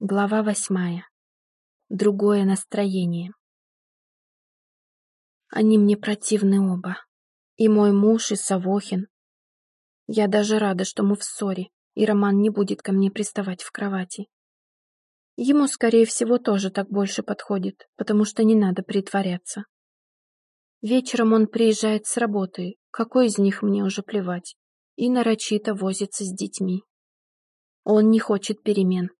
Глава восьмая. Другое настроение. Они мне противны оба. И мой муж, и Савохин. Я даже рада, что мы в ссоре, и Роман не будет ко мне приставать в кровати. Ему, скорее всего, тоже так больше подходит, потому что не надо притворяться. Вечером он приезжает с работы, какой из них мне уже плевать, и нарочито возится с детьми. Он не хочет перемен,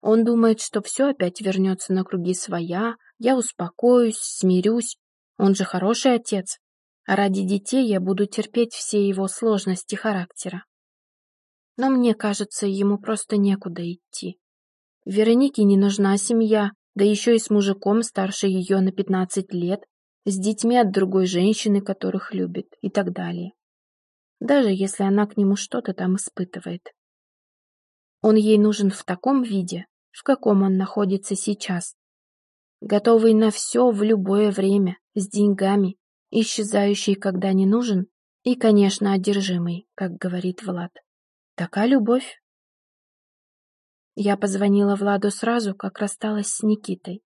он думает, что все опять вернется на круги своя, я успокоюсь, смирюсь. Он же хороший отец. А ради детей я буду терпеть все его сложности характера. Но мне кажется, ему просто некуда идти. Веронике не нужна семья, да еще и с мужиком старше ее на 15 лет, с детьми от другой женщины, которых любит, и так далее. Даже если она к нему что-то там испытывает. Он ей нужен в таком виде, в каком он находится сейчас. Готовый на все в любое время, с деньгами, исчезающий, когда не нужен, и, конечно, одержимый, как говорит Влад. Такая любовь. Я позвонила Владу сразу, как рассталась с Никитой.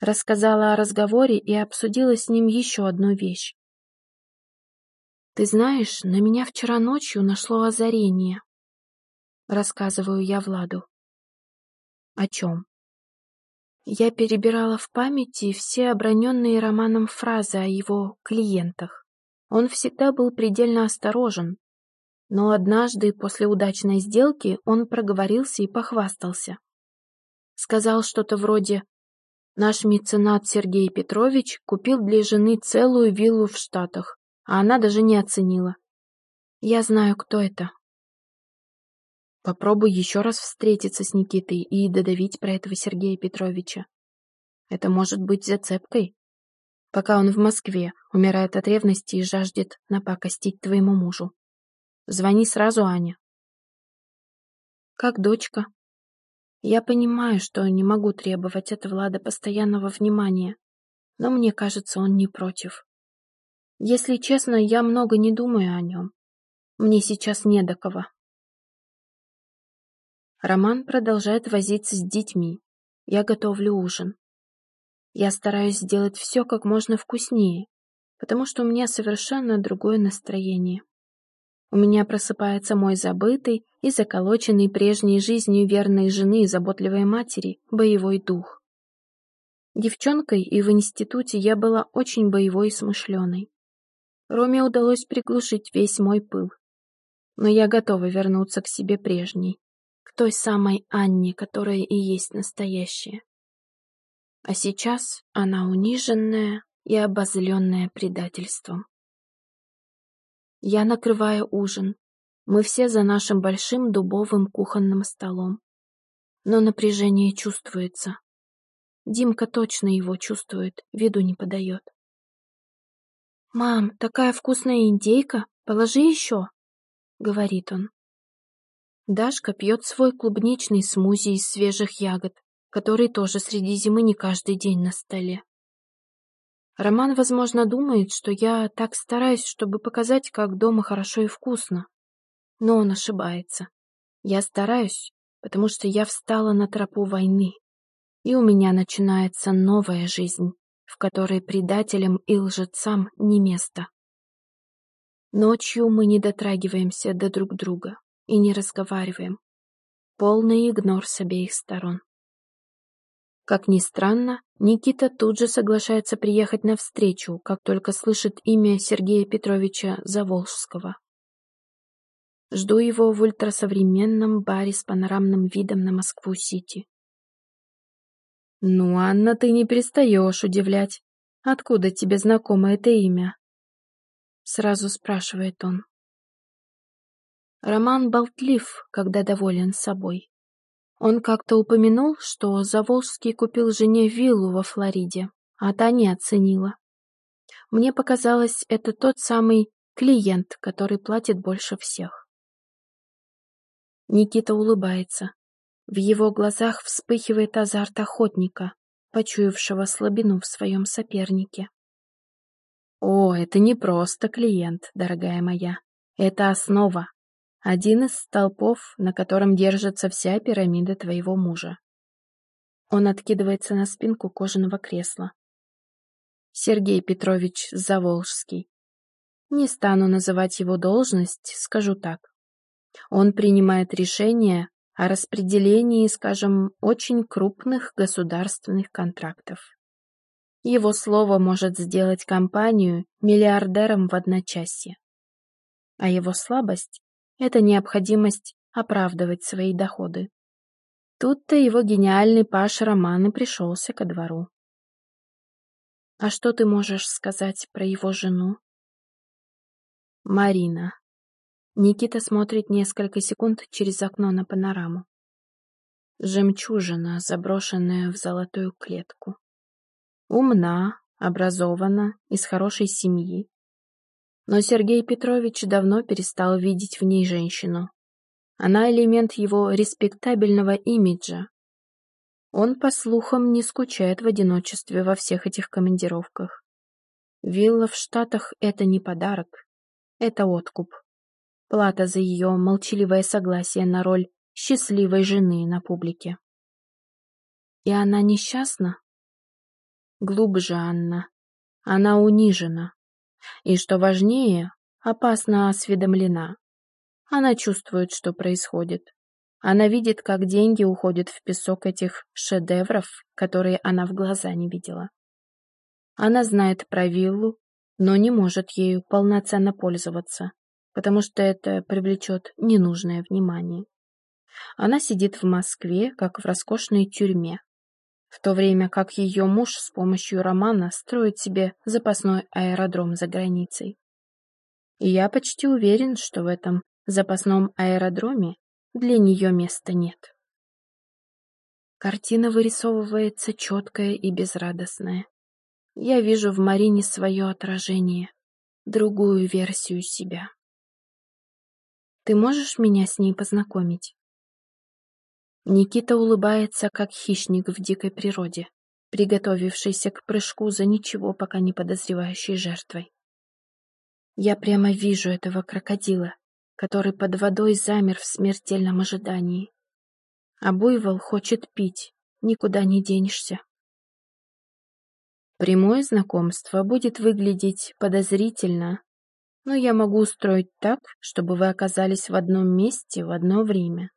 Рассказала о разговоре и обсудила с ним еще одну вещь. «Ты знаешь, на меня вчера ночью нашло озарение», — рассказываю я Владу. О чем? Я перебирала в памяти все оброненные Романом фразы о его клиентах. Он всегда был предельно осторожен. Но однажды после удачной сделки он проговорился и похвастался. Сказал что-то вроде «Наш меценат Сергей Петрович купил для жены целую виллу в Штатах, а она даже не оценила. Я знаю, кто это. Попробуй еще раз встретиться с Никитой и додавить про этого Сергея Петровича. Это может быть зацепкой. Пока он в Москве, умирает от ревности и жаждет напакостить твоему мужу. Звони сразу, Аня. Как дочка. Я понимаю, что не могу требовать от Влада постоянного внимания, но мне кажется, он не против. Если честно, я много не думаю о нем. Мне сейчас не до кого. Роман продолжает возиться с детьми. Я готовлю ужин. Я стараюсь сделать все как можно вкуснее, потому что у меня совершенно другое настроение. У меня просыпается мой забытый и заколоченный прежней жизнью верной жены и заботливой матери боевой дух. Девчонкой и в институте я была очень боевой и смышленой. Роме удалось приглушить весь мой пыл. Но я готова вернуться к себе прежней той самой Анне, которая и есть настоящая. А сейчас она униженная и обозленная предательством. Я накрываю ужин. Мы все за нашим большим дубовым кухонным столом. Но напряжение чувствуется. Димка точно его чувствует, виду не подает. «Мам, такая вкусная индейка, положи еще», — говорит он. Дашка пьет свой клубничный смузи из свежих ягод, который тоже среди зимы не каждый день на столе. Роман, возможно, думает, что я так стараюсь, чтобы показать, как дома хорошо и вкусно. Но он ошибается. Я стараюсь, потому что я встала на тропу войны, и у меня начинается новая жизнь, в которой предателям и лжецам не место. Ночью мы не дотрагиваемся до друг друга и не разговариваем. Полный игнор с обеих сторон. Как ни странно, Никита тут же соглашается приехать на встречу, как только слышит имя Сергея Петровича Заволжского. Жду его в ультрасовременном баре с панорамным видом на Москву-Сити. «Ну, Анна, ты не перестаешь удивлять. Откуда тебе знакомо это имя?» Сразу спрашивает он. Роман болтлив, когда доволен собой. Он как-то упомянул, что Заволжский купил жене виллу во Флориде, а та не оценила. Мне показалось, это тот самый клиент, который платит больше всех. Никита улыбается. В его глазах вспыхивает азарт охотника, почуявшего слабину в своем сопернике. «О, это не просто клиент, дорогая моя. Это основа, один из столпов, на котором держится вся пирамида твоего мужа. Он откидывается на спинку кожаного кресла. Сергей Петрович Заволжский. Не стану называть его должность, скажу так. Он принимает решения о распределении, скажем, очень крупных государственных контрактов. Его слово может сделать компанию миллиардером в одночасье. А его слабость – это необходимость оправдывать свои доходы. Тут-то его гениальный Паш Роман и пришелся ко двору. А что ты можешь сказать про его жену? Марина. Никита смотрит несколько секунд через окно на панораму. Жемчужина, заброшенная в золотую клетку. Умна, образована, из хорошей семьи. Но Сергей Петрович давно перестал видеть в ней женщину. Она элемент его респектабельного имиджа. Он, по слухам, не скучает в одиночестве во всех этих командировках. Вилла в Штатах — это не подарок, это откуп. Плата за ее молчаливое согласие на роль счастливой жены на публике. И она несчастна? Глубже Анна. Она унижена. И, что важнее, опасно осведомлена. Она чувствует, что происходит. Она видит, как деньги уходят в песок этих шедевров, которые она в глаза не видела. Она знает про виллу, но не может ею полноценно пользоваться, потому что это привлечет ненужное внимание. Она сидит в Москве, как в роскошной тюрьме, в то время как ее муж с помощью романа строит себе запасной аэродром за границей. И я почти уверен, что в этом запасном аэродроме для нее места нет. Картина вырисовывается четкая и безрадостная. Я вижу в Марине свое отражение, другую версию себя. Ты можешь меня с ней познакомить? Никита улыбается, как хищник в дикой природе, приготовившийся к прыжку за ничего пока не подозревающей жертвой. Я прямо вижу этого крокодила, который под водой замер в смертельном ожидании. А буйвол хочет пить, никуда не денешься. Прямое знакомство будет выглядеть подозрительно, но я могу устроить так, чтобы вы оказались в одном месте в одно время.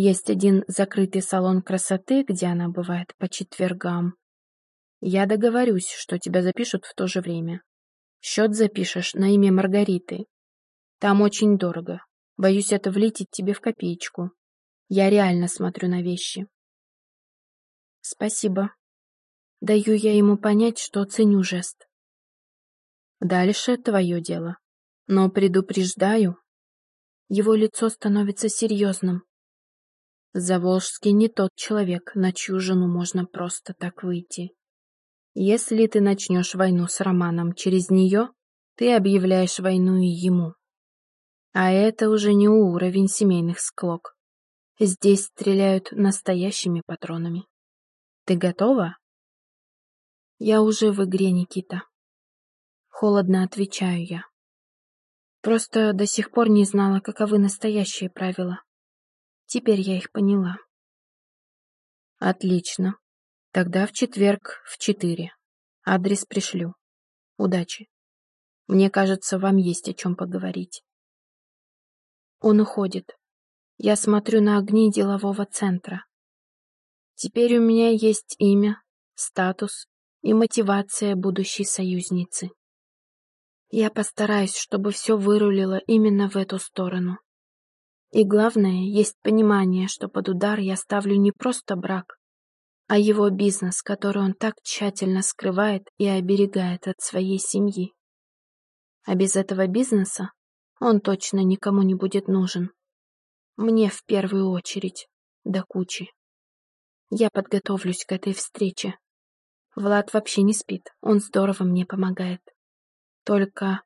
Есть один закрытый салон красоты, где она бывает по четвергам. Я договорюсь, что тебя запишут в то же время. Счет запишешь на имя Маргариты, там очень дорого. Боюсь, это влетит тебе в копеечку. Я реально смотрю на вещи. Спасибо. Даю я ему понять, что ценю жест. Дальше твое дело. Но предупреждаю, его лицо становится серьезным. Заволжский не тот человек, на чью жену можно просто так выйти. Если ты начнешь войну с Романом через нее, ты объявляешь войну и ему. А это уже не уровень семейных склок. Здесь стреляют настоящими патронами. Ты готова? Я уже в игре, Никита. Холодно отвечаю я. Просто до сих пор не знала, каковы настоящие правила. Теперь я их поняла. Отлично. Тогда в четверг в четыре. Адрес пришлю. Удачи. Мне кажется, вам есть о чем поговорить. Он уходит. Я смотрю на огни делового центра. Теперь у меня есть имя, статус и мотивация будущей союзницы. Я постараюсь, чтобы все вырулило именно в эту сторону. И главное, есть понимание, что под удар я ставлю не просто брак, а его бизнес, который он так тщательно скрывает и оберегает от своей семьи. А без этого бизнеса он точно никому не будет нужен. Мне в первую очередь, до кучи. Я подготовлюсь к этой встрече. Влад вообще не спит, он здорово мне помогает. Только